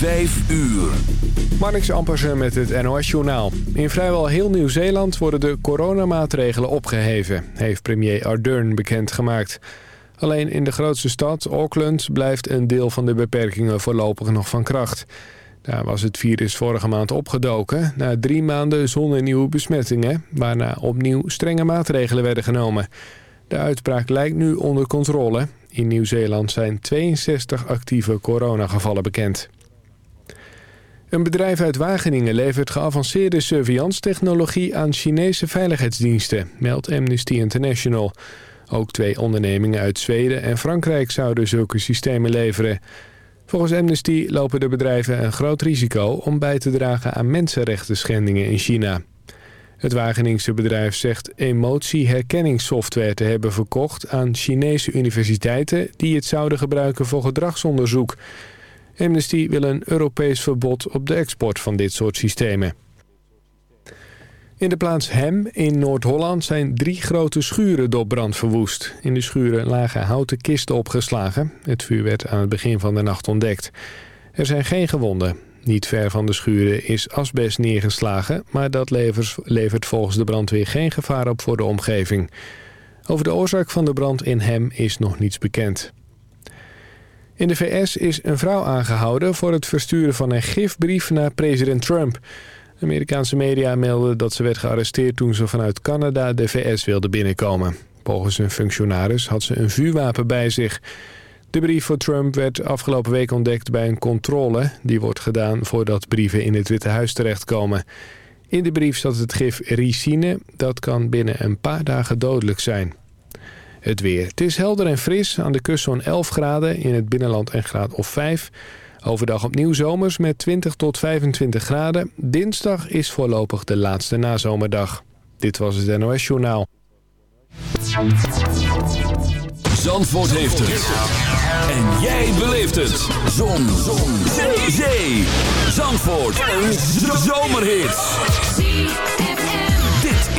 Vijf uur. Marnix Ampersen met het NOS-journaal. In vrijwel heel Nieuw-Zeeland worden de coronamaatregelen opgeheven... heeft premier Ardern bekendgemaakt. Alleen in de grootste stad, Auckland, blijft een deel van de beperkingen voorlopig nog van kracht. Daar was het virus vorige maand opgedoken... na drie maanden zonder nieuwe besmettingen... waarna opnieuw strenge maatregelen werden genomen... De uitbraak lijkt nu onder controle. In Nieuw-Zeeland zijn 62 actieve coronagevallen bekend. Een bedrijf uit Wageningen levert geavanceerde surveillance-technologie aan Chinese veiligheidsdiensten, meldt Amnesty International. Ook twee ondernemingen uit Zweden en Frankrijk zouden zulke systemen leveren. Volgens Amnesty lopen de bedrijven een groot risico om bij te dragen aan mensenrechten schendingen in China. Het Wageningse bedrijf zegt emotieherkenningssoftware te hebben verkocht aan Chinese universiteiten die het zouden gebruiken voor gedragsonderzoek. Amnesty wil een Europees verbod op de export van dit soort systemen. In de plaats Hem in Noord-Holland zijn drie grote schuren door brand verwoest. In de schuren lagen houten kisten opgeslagen. Het vuur werd aan het begin van de nacht ontdekt. Er zijn geen gewonden. Niet ver van de schuren is asbest neergeslagen... maar dat levert volgens de brandweer geen gevaar op voor de omgeving. Over de oorzaak van de brand in Hem is nog niets bekend. In de VS is een vrouw aangehouden voor het versturen van een gifbrief naar president Trump. Amerikaanse media melden dat ze werd gearresteerd toen ze vanuit Canada de VS wilde binnenkomen. Volgens een functionaris had ze een vuurwapen bij zich... De brief voor Trump werd afgelopen week ontdekt bij een controle... die wordt gedaan voordat brieven in het Witte Huis terechtkomen. In de brief zat het gif ricine. Dat kan binnen een paar dagen dodelijk zijn. Het weer. Het is helder en fris. Aan de kust zo'n 11 graden. In het binnenland een graad of 5. Overdag opnieuw zomers met 20 tot 25 graden. Dinsdag is voorlopig de laatste nazomerdag. Dit was het NOS Journaal. Zandvoort heeft het. En jij beleeft het. Zon. Zon. Zee. Zee. Zandvoort. Een zomerhit.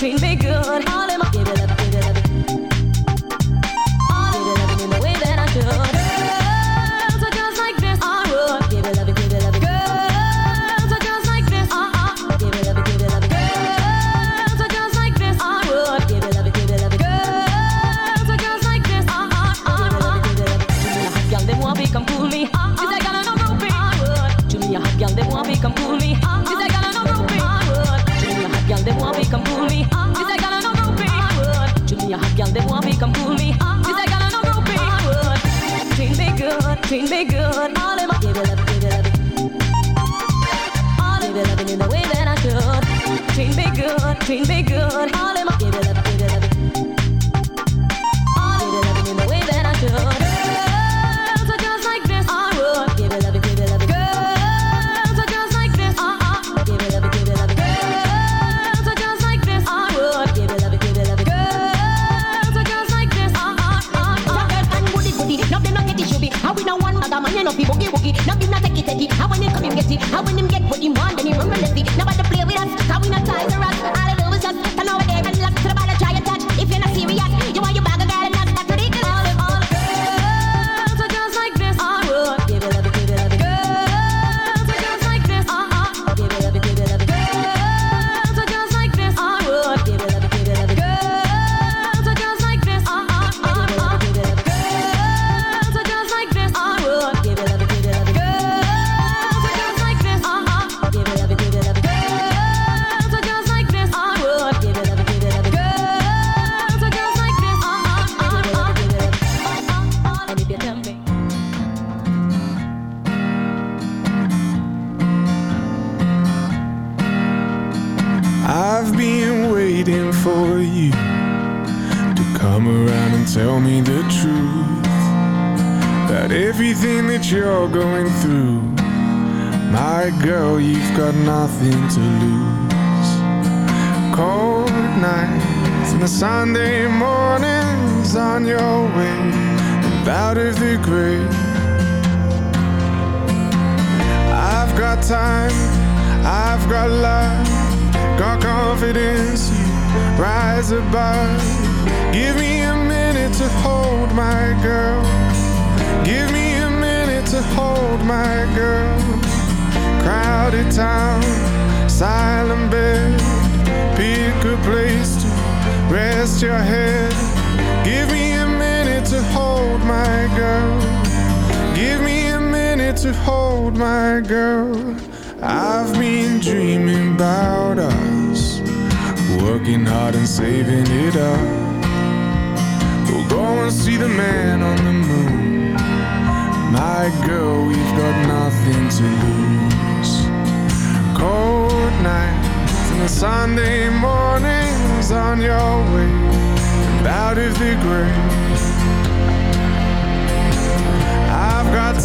We make it.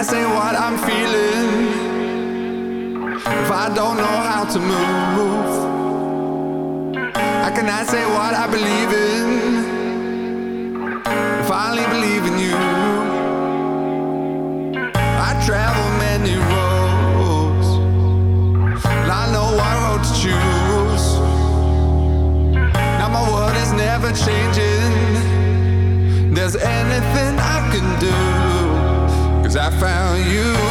Say what I'm feeling if I don't know how to move? I can I say what I believe in if I only believe in you? I travel many roads, and I know what road to choose. Now my world is never changing. There's anything found you.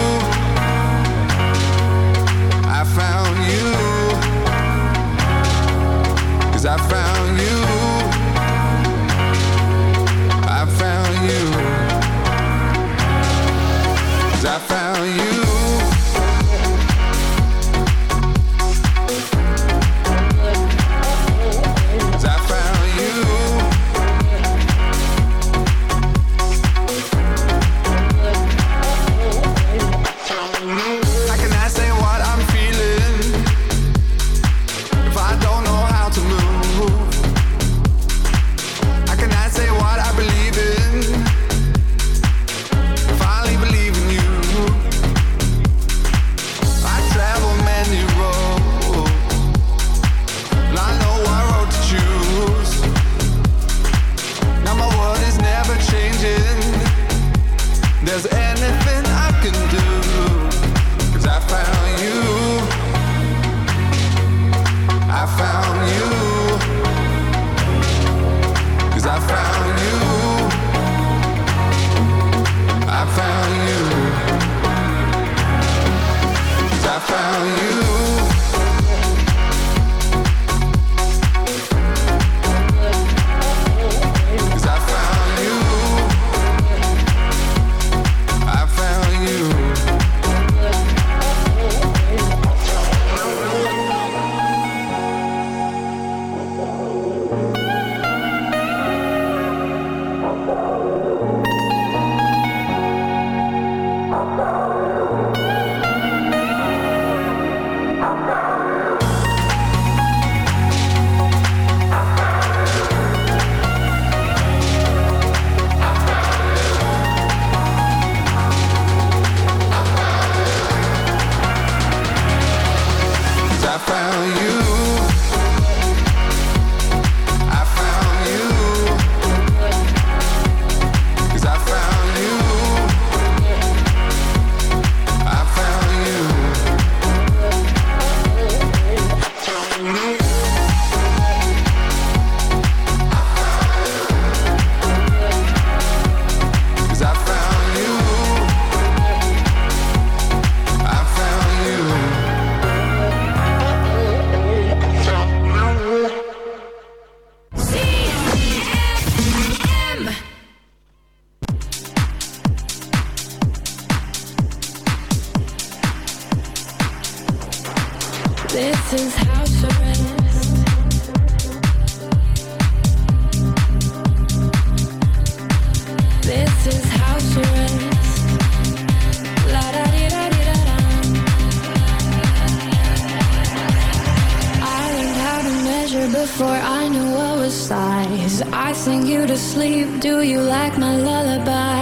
I knew I was size. I sing you to sleep. Do you like my lullaby?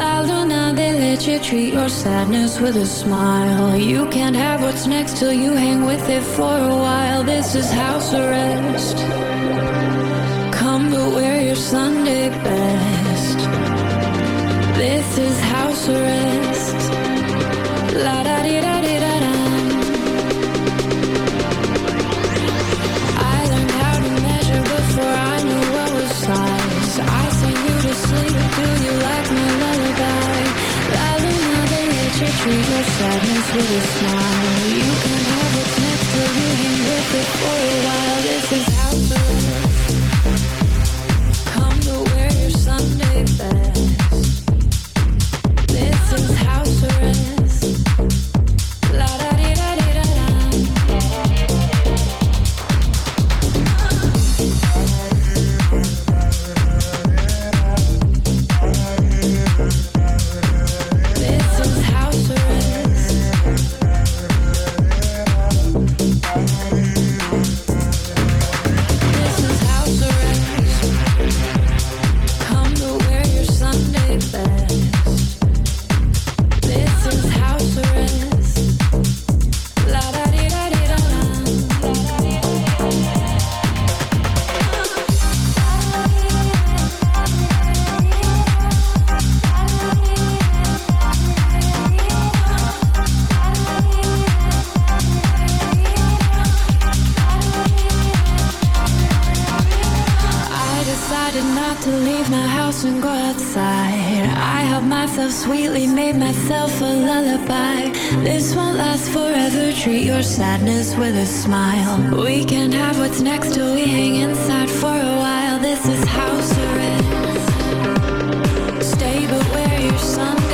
La luna, they let you treat your sadness with a smile. You can't have what's next till you hang with it for a while. This is house arrest. Come but wear your Sunday best. This is house arrest. treat your sadness with a smile. You can have for a while. This is how. a lullaby. This won't last forever. Treat your sadness with a smile. We can have what's next till we hang inside for a while. This is house arrest. Stay but where your sun.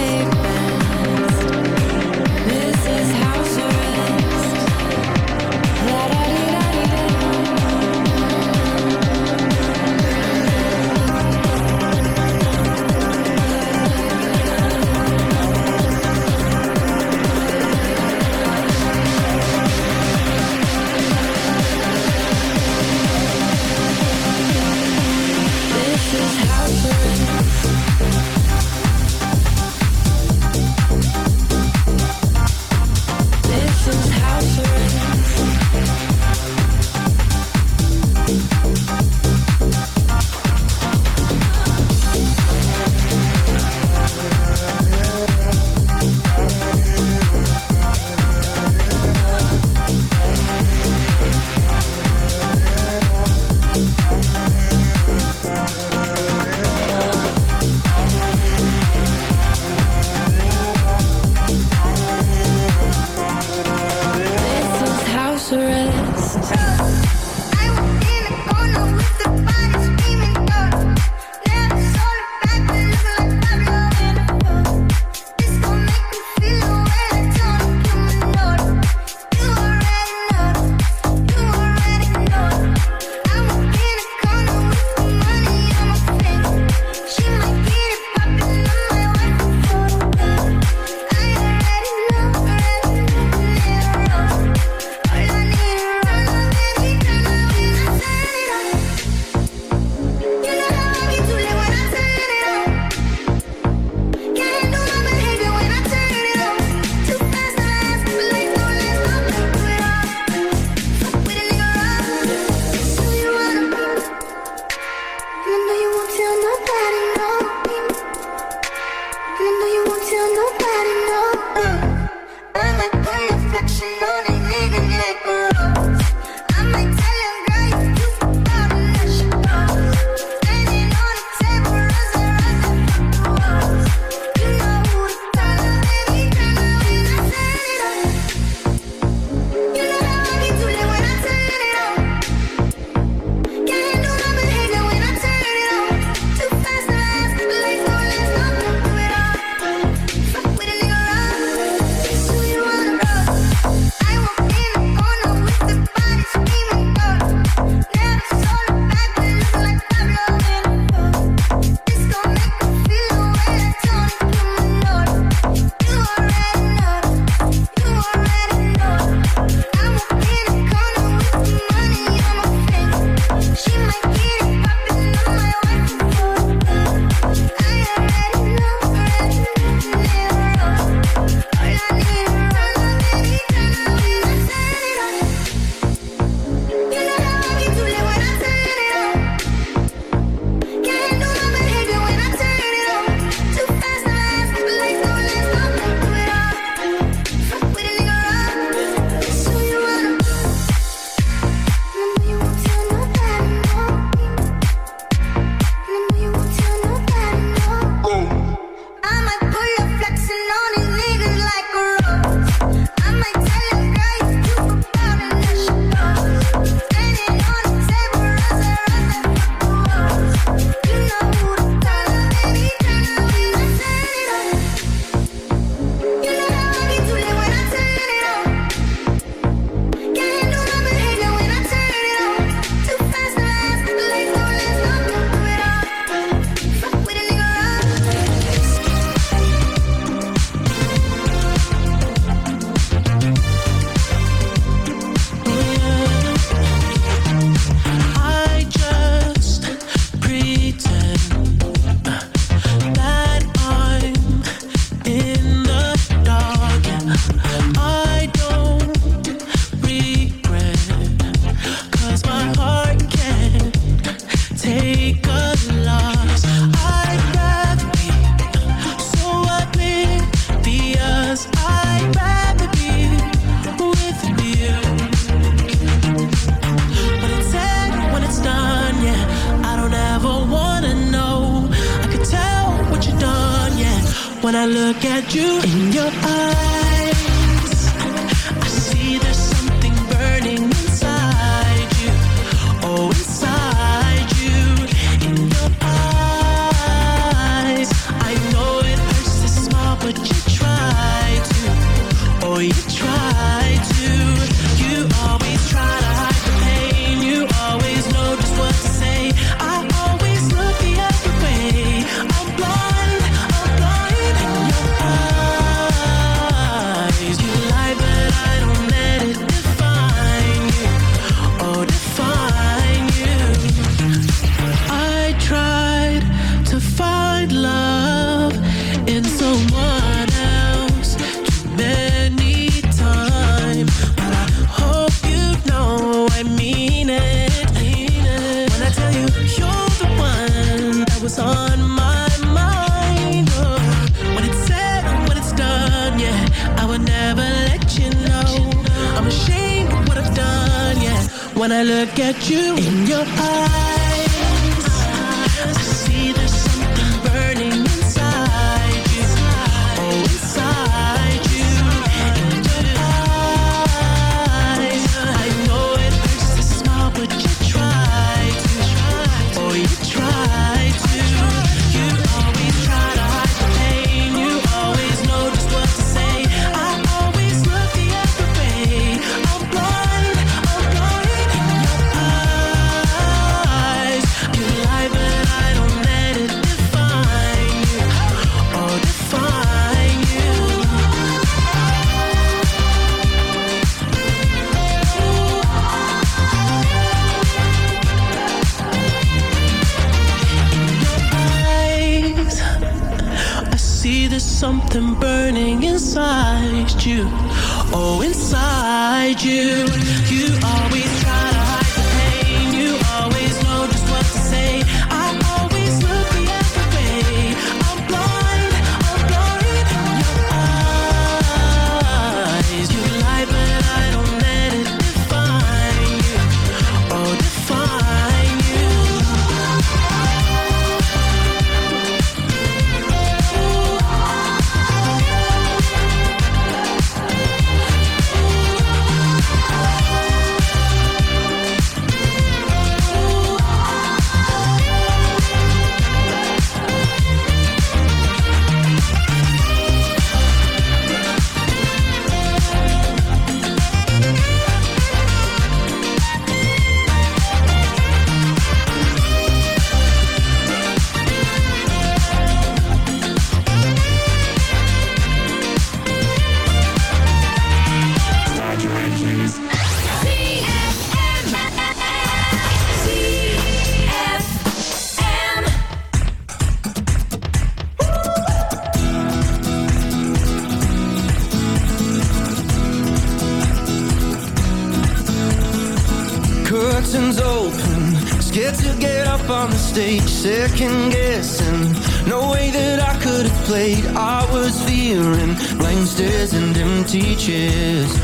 and them teachers.